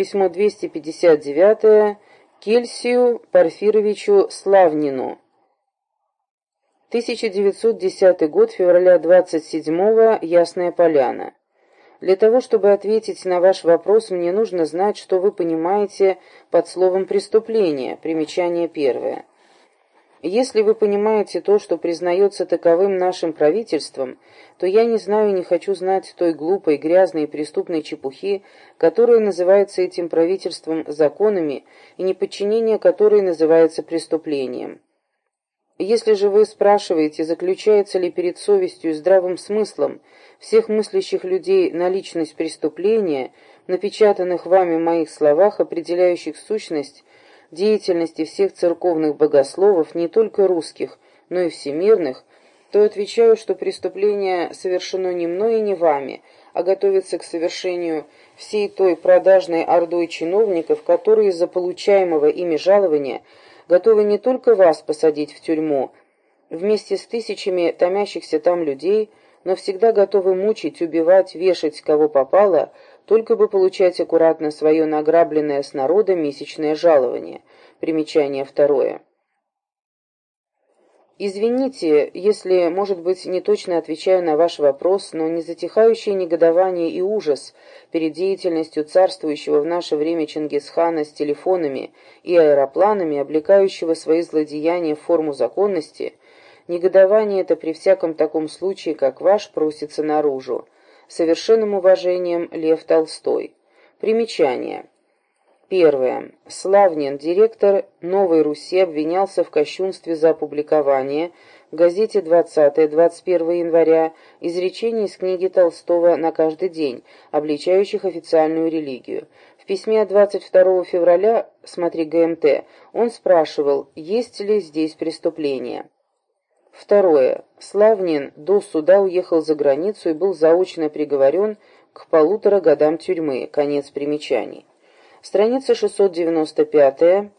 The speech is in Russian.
письмо 259 Кельсию Порфировичу Славнину. 1910 год, февраля 27 Ясная Поляна. Для того, чтобы ответить на ваш вопрос, мне нужно знать, что вы понимаете под словом «преступление». Примечание первое. Если вы понимаете то, что признается таковым нашим правительством, то я не знаю и не хочу знать той глупой, грязной и преступной чепухи, которая называется этим правительством законами и неподчинение которой называется преступлением. Если же вы спрашиваете, заключается ли перед совестью и здравым смыслом всех мыслящих людей наличность преступления, напечатанных вами в моих словах, определяющих сущность деятельности всех церковных богословов, не только русских, но и всемирных, то отвечаю, что преступление совершено не мной и не вами, а готовится к совершению всей той продажной ордой чиновников, которые из-за получаемого ими жалования готовы не только вас посадить в тюрьму, вместе с тысячами томящихся там людей, но всегда готовы мучить, убивать, вешать кого попало, только бы получать аккуратно свое награбленное с народа месячное жалование. Примечание второе. Извините, если, может быть, не точно отвечаю на ваш вопрос, но незатихающее негодование и ужас перед деятельностью царствующего в наше время Чингисхана с телефонами и аэропланами, облекающего свои злодеяния в форму законности, негодование это при всяком таком случае, как ваш, просится наружу совершенным уважением Лев Толстой. Примечание. Первое. Славнин, директор «Новой Руси», обвинялся в кощунстве за опубликование в газете 20-21 января изречений из книги Толстого «На каждый день», обличающих официальную религию. В письме от 22 февраля, смотри ГМТ, он спрашивал, есть ли здесь преступление. Второе. Славнин до суда уехал за границу и был заочно приговорен к полутора годам тюрьмы. Конец примечаний. Страница 695